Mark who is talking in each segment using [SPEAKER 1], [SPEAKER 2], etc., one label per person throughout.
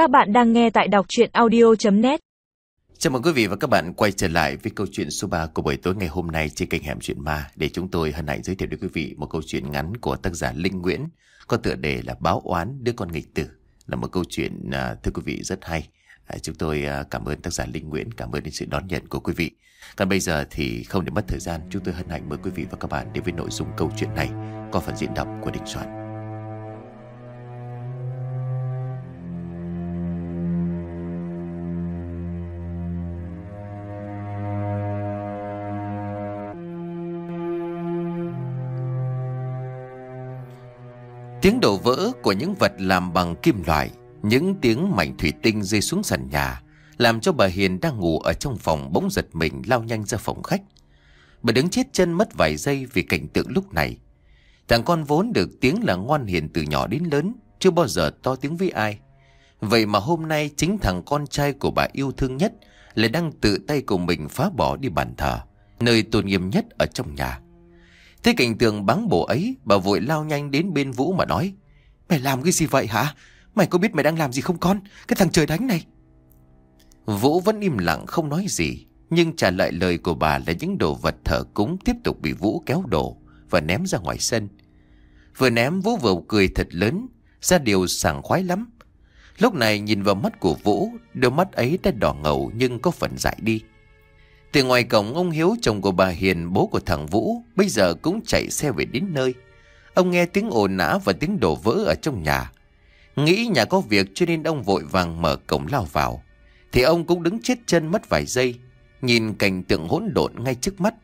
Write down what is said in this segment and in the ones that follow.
[SPEAKER 1] Các bạn đang nghe tại đọc chuyện audio.net
[SPEAKER 2] Chào mừng quý vị và các bạn quay trở lại với câu chuyện số 3 của buổi tối ngày hôm nay trên kênh Hẻm Chuyện Ma để chúng tôi hân hạnh giới thiệu đến quý vị một câu chuyện ngắn của tác giả Linh Nguyễn có tựa đề là Báo Oán Đứa Con Nghịch Tử là một câu chuyện à, thưa quý vị rất hay. À, chúng tôi à, cảm ơn tác giả Linh Nguyễn, cảm ơn đến sự đón nhận của quý vị. Còn bây giờ thì không để mất thời gian, chúng tôi hân hạnh mời quý vị và các bạn đến với nội dung câu chuyện này qua phần diễn đọc của Đình Soạn. Tiếng đổ vỡ của những vật làm bằng kim loại, những tiếng mảnh thủy tinh rơi xuống sàn nhà, làm cho bà Hiền đang ngủ ở trong phòng bỗng giật mình lao nhanh ra phòng khách. Bà đứng chết chân mất vài giây vì cảnh tượng lúc này. Thằng con vốn được tiếng là ngoan hiền từ nhỏ đến lớn, chưa bao giờ to tiếng với ai. Vậy mà hôm nay chính thằng con trai của bà yêu thương nhất lại đang tự tay của mình phá bỏ đi bàn thờ, nơi tôn nghiêm nhất ở trong nhà. Thế cảnh tượng báng bổ ấy, bà vội lao nhanh đến bên Vũ mà nói. Mày làm cái gì vậy hả? Mày có biết mày đang làm gì không con? Cái thằng trời đánh này. Vũ vẫn im lặng không nói gì. Nhưng trả lại lời của bà là những đồ vật thờ cúng tiếp tục bị Vũ kéo đổ và ném ra ngoài sân. Vừa ném Vũ vừa cười thật lớn, ra điều sảng khoái lắm. Lúc này nhìn vào mắt của Vũ, đôi mắt ấy đã đỏ ngầu nhưng có phần dại đi. Từ ngoài cổng ông Hiếu chồng của bà Hiền bố của thằng Vũ bây giờ cũng chạy xe về đến nơi. Ông nghe tiếng ồn nã và tiếng đổ vỡ ở trong nhà. Nghĩ nhà có việc cho nên ông vội vàng mở cổng lao vào. Thì ông cũng đứng chết chân mất vài giây, nhìn cảnh tượng hỗn độn ngay trước mắt.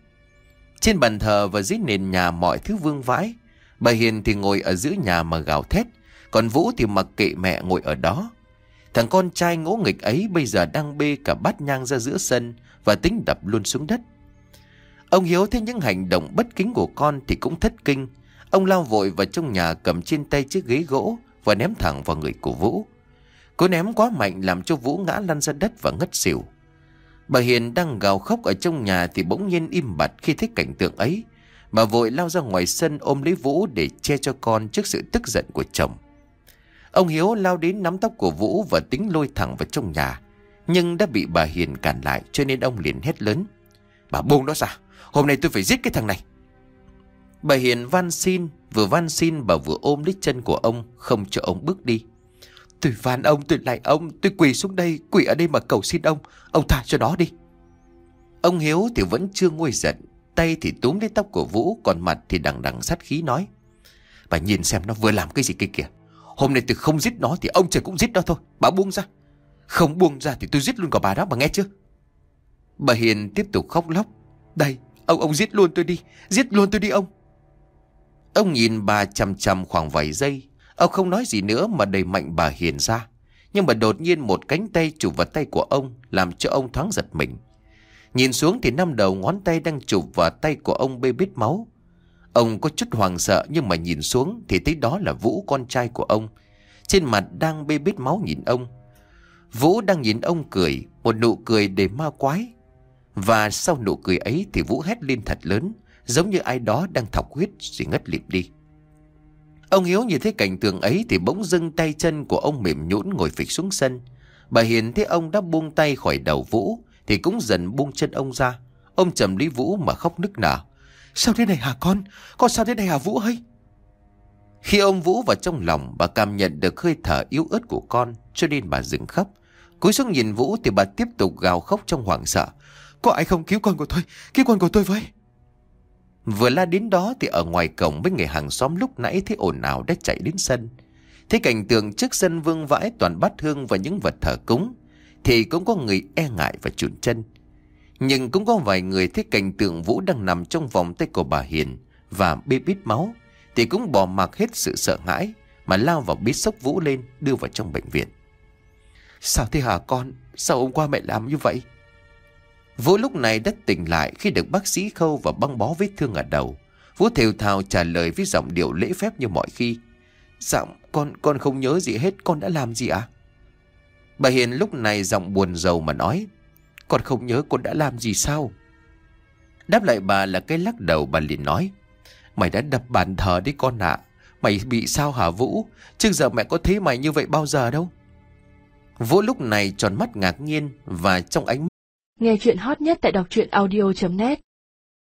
[SPEAKER 2] Trên bàn thờ và dưới nền nhà mọi thứ vương vãi. Bà Hiền thì ngồi ở giữa nhà mà gào thét, còn Vũ thì mặc kệ mẹ ngồi ở đó. Thằng con trai ngỗ nghịch ấy bây giờ đang bê cả bát nhang ra giữa sân và tính đập luôn xuống đất. Ông Hiếu thấy những hành động bất kính của con thì cũng thất kinh. Ông lao vội vào trong nhà cầm trên tay chiếc ghế gỗ và ném thẳng vào người của Vũ. Cú ném quá mạnh làm cho Vũ ngã lăn ra đất và ngất xỉu. Bà Hiền đang gào khóc ở trong nhà thì bỗng nhiên im bặt khi thấy cảnh tượng ấy. Bà vội lao ra ngoài sân ôm lấy Vũ để che cho con trước sự tức giận của chồng. Ông Hiếu lao đến nắm tóc của Vũ và tính lôi thẳng vào trong nhà. Nhưng đã bị bà Hiền cản lại cho nên ông liền hét lớn. Bà buông nó ra, hôm nay tôi phải giết cái thằng này. Bà Hiền van xin, vừa van xin bà vừa ôm lấy chân của ông, không cho ông bước đi. Tôi van ông, tôi lại ông, tôi quỳ xuống đây, quỳ ở đây mà cầu xin ông, ông tha cho nó đi. Ông Hiếu thì vẫn chưa nguôi giận, tay thì túm lấy tóc của Vũ, còn mặt thì đằng đằng sát khí nói. Bà nhìn xem nó vừa làm cái gì kia kìa. Hôm nay tôi không giết nó thì ông trời cũng giết nó thôi, bà buông ra. Không buông ra thì tôi giết luôn cả bà đó bà nghe chưa? Bà Hiền tiếp tục khóc lóc. Đây ông ông giết luôn tôi đi. Giết luôn tôi đi ông. Ông nhìn bà chầm chầm khoảng vài giây. Ông không nói gì nữa mà đẩy mạnh bà Hiền ra. Nhưng mà đột nhiên một cánh tay chụp vào tay của ông Làm cho ông thoáng giật mình. Nhìn xuống thì năm đầu ngón tay đang chụp vào tay của ông bê bít máu. Ông có chút hoàng sợ nhưng mà nhìn xuống thì thấy đó là Vũ con trai của ông Trên mặt đang bê bết máu nhìn ông Vũ đang nhìn ông cười, một nụ cười đầy ma quái. Và sau nụ cười ấy thì Vũ hét lên thật lớn, giống như ai đó đang thọc huyết rồi ngất lịm đi. Ông Hiếu nhìn thấy cảnh tượng ấy thì bỗng dưng tay chân của ông mềm nhũn ngồi phịch xuống sân. Bà Hiền thấy ông đã buông tay khỏi đầu Vũ thì cũng dần buông chân ông ra. Ông trầm lý Vũ mà khóc nức nở. Sao thế này hả con? Con sao thế này hả Vũ ơi? Khi ông Vũ vào trong lòng bà cảm nhận được hơi thở yếu ớt của con cho nên bà dừng khóc. Cúi xuống nhìn Vũ thì bà tiếp tục gào khóc trong hoảng sợ. Có ai không cứu con của tôi? Cứu con của tôi với. Vừa la đến đó thì ở ngoài cổng mấy người hàng xóm lúc nãy thấy ồn ào đã chạy đến sân. Thấy cảnh tượng trước sân vương vãi toàn bát hương và những vật thờ cúng thì cũng có người e ngại và chuồn chân. Nhưng cũng có vài người thấy cảnh tượng Vũ đang nằm trong vòng tay của bà Hiền và bê bít máu thì cũng bỏ mặc hết sự sợ hãi mà lao vào bít sốc Vũ lên đưa vào trong bệnh viện. Sao thế hả con? Sao hôm qua mẹ làm như vậy? Vũ lúc này đã tỉnh lại khi được bác sĩ khâu và băng bó vết thương ở đầu. Vũ thều thào trả lời với giọng điệu lễ phép như mọi khi. Dạ, con con không nhớ gì hết, con đã làm gì ạ? À? Bà Hiền lúc này giọng buồn rầu mà nói. Con không nhớ con đã làm gì sao? Đáp lại bà là cái lắc đầu, bà liền nói. Mày đã đập bàn thờ đấy con ạ. Mày bị sao hả Vũ? Trước giờ mẹ có thấy mày như vậy bao giờ đâu? Vũ lúc này tròn mắt ngạc nhiên và trong ánh
[SPEAKER 3] Nghe chuyện hot nhất tại đọc truyện audio.net